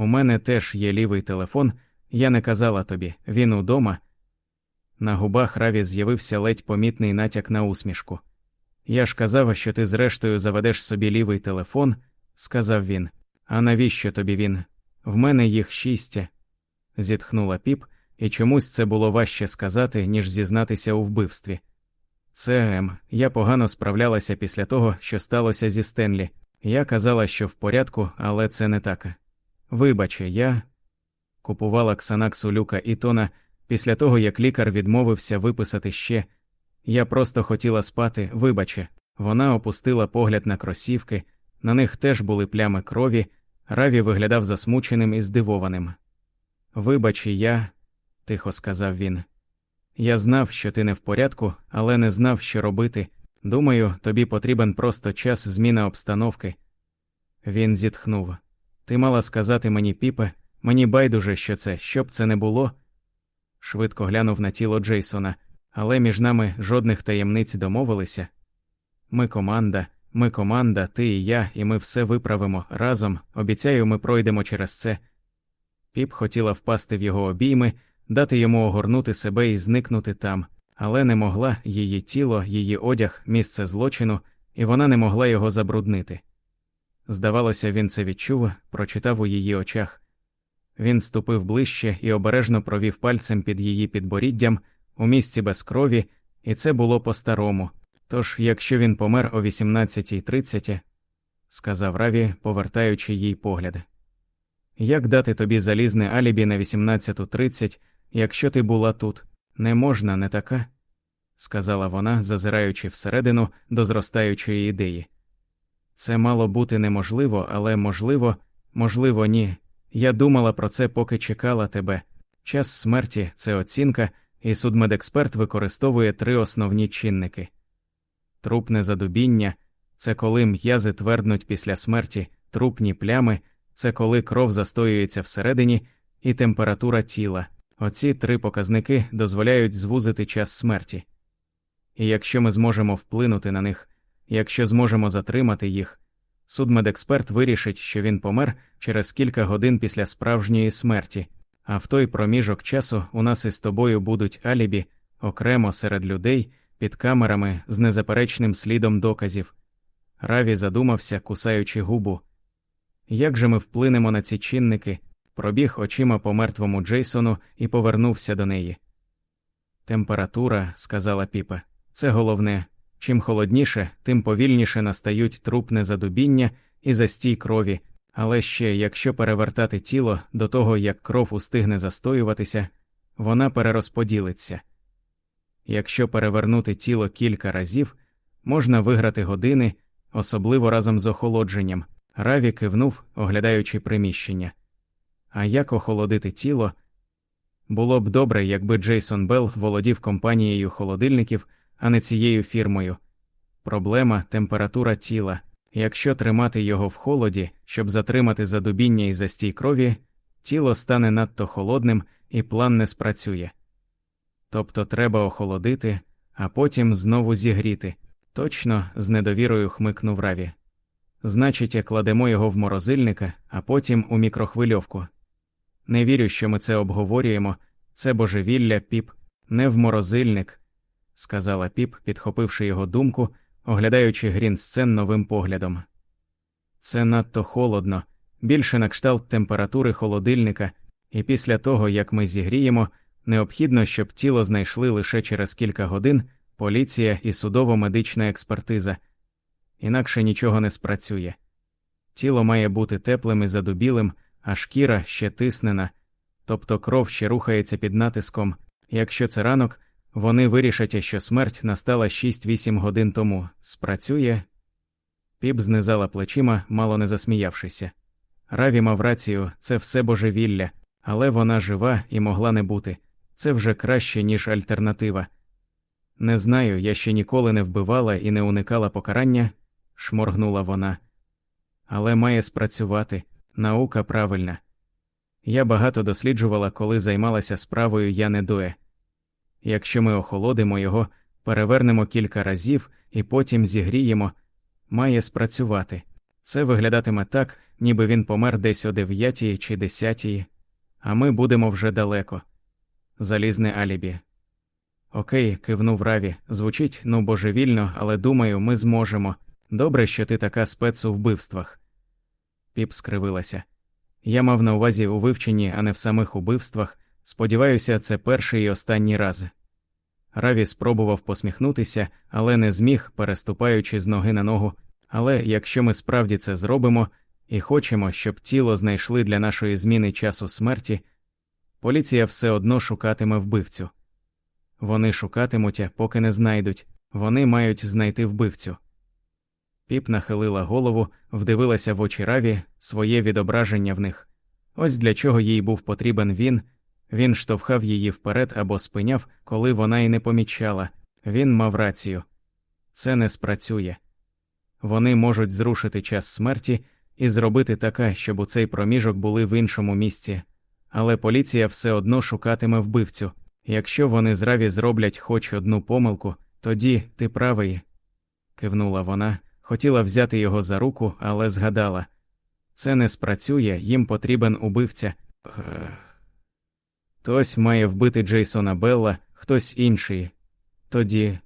У мене теж є лівий телефон, я не казала тобі, він удома. На губах Раві з'явився ледь помітний натяк на усмішку. Я ж казав, що ти зрештою заведеш собі лівий телефон, сказав він. А навіщо тобі він? В мене їх шість. зітхнула піп, і чомусь це було важче сказати, ніж зізнатися у вбивстві. Це Ем, я погано справлялася після того, що сталося зі Стенлі. Я казала, що в порядку, але це не так. Вибаче, я купувала Ксанаксу Люка і Тона після того, як лікар відмовився виписати ще. Я просто хотіла спати, вибаче. Вона опустила погляд на кросівки, на них теж були плями крові, Раві виглядав засмученим і здивованим. Вибач, я, тихо сказав він. Я знав, що ти не в порядку, але не знав, що робити. Думаю, тобі потрібен просто час зміна обстановки. Він зітхнув. Ти мала сказати мені, піпе, мені байдуже, що це, щоб це не було. Швидко глянув на тіло Джейсона, але між нами жодних таємниць домовилися. Ми команда, ми команда, ти і я, і ми все виправимо разом. Обіцяю, ми пройдемо через це. Піп хотіла впасти в його обійми, дати йому огорнути себе і зникнути там, але не могла її тіло, її одяг, місце злочину, і вона не могла його забруднити. Здавалося, він це відчув, прочитав у її очах. Він ступив ближче і обережно провів пальцем під її підборіддям у місці без крові, і це було по-старому. Тож, якщо він помер о 18.30, сказав Раві, повертаючи їй погляд. Як дати тобі залізне алібі на 18.30, якщо ти була тут? Не можна, не така, сказала вона, зазираючи всередину до зростаючої ідеї. Це мало бути неможливо, але можливо, можливо, ні. Я думала про це, поки чекала тебе. Час смерті це оцінка, і судмедексперт використовує три основні чинники трупне задубіння це коли м'язи тверднуть після смерті, трупні плями це коли кров застоюється всередині, і температура тіла. Оці три показники дозволяють звузити час смерті. І якщо ми зможемо вплинути на них, якщо зможемо затримати їх, судмедексперт вирішить, що він помер через кілька годин після справжньої смерті, а в той проміжок часу у нас із тобою будуть алібі окремо серед людей під камерами з незаперечним слідом доказів. Раві задумався, кусаючи губу. Як же ми вплинемо на ці чинники? Пробіг очима по мертвому Джейсону і повернувся до неї. Температура, сказала піпа, це головне. Чим холодніше, тим повільніше настають трупне задубіння і застій крові, але ще якщо перевертати тіло до того, як кров устигне застоюватися, вона перерозподілиться. Якщо перевернути тіло кілька разів, можна виграти години, особливо разом з охолодженням. Раві кивнув, оглядаючи приміщення. А як охолодити тіло? Було б добре, якби Джейсон Белл володів компанією холодильників, а не цією фірмою. Проблема температура тіла. Якщо тримати його в холоді, щоб затримати задубіння і застій крові, тіло стане надто холодним і план не спрацює. Тобто треба охолодити, а потім знову зігріти. Точно з недовірою хмикнув Раві. Значить, кладемо його в морозильника, а потім у мікрохвильовку. Не вірю, що ми це обговорюємо. Це божевілля, піп, не в морозильник, сказала піп, підхопивши його думку, оглядаючи грін сцен новим поглядом. Це надто холодно, більше на кшталт температури холодильника, і після того, як ми зігріємо, необхідно, щоб тіло знайшли лише через кілька годин поліція і судово-медична експертиза, інакше нічого не спрацює. Тіло має бути теплим і задубілим, а шкіра ще тиснена, тобто кров ще рухається під натиском. Якщо це ранок, вони вирішать, що смерть настала 6-8 годин тому. Спрацює. Піп знизала плечима, мало не засміявшися. Раві мав рацію, це все божевілля, але вона жива і могла не бути. Це вже краще, ніж альтернатива. Не знаю, я ще ніколи не вбивала і не уникала покарання, шморгнула вона. Але має спрацювати наука правильна. Я багато досліджувала, коли займалася справою Яне Дуе. Якщо ми охолодимо його, перевернемо кілька разів і потім зігріємо, має спрацювати. Це виглядатиме так, ніби він помер десь о дев'ятій чи десятій, а ми будемо вже далеко. Залізне алібі. Окей, кивнув Раві. Звучить ну божевільно, але думаю, ми зможемо. Добре, що ти така спец у вбивствах. Піп скривилася. Я мав на увазі у вивченні, а не в самих убивствах. Сподіваюся, це перший і останній раз. Раві спробував посміхнутися, але не зміг, переступаючи з ноги на ногу. Але якщо ми справді це зробимо і хочемо, щоб тіло знайшли для нашої зміни часу смерті, поліція все одно шукатиме вбивцю. Вони шукатимуть, поки не знайдуть, вони мають знайти вбивцю. Піп нахилила голову, вдивилася в очі раві, своє відображення в них. Ось для чого їй був потрібен він. Він штовхав її вперед або спиняв, коли вона й не помічала. Він мав рацію це не спрацює. Вони можуть зрушити час смерті і зробити таке, щоб у цей проміжок були в іншому місці, але поліція все одно шукатиме вбивцю. Якщо вони зраві зроблять хоч одну помилку, тоді ти правий, кивнула вона, хотіла взяти його за руку, але згадала це не спрацює, їм потрібен убивця. Хтось має вбити Джейсона Белла, хтось інший. Тоді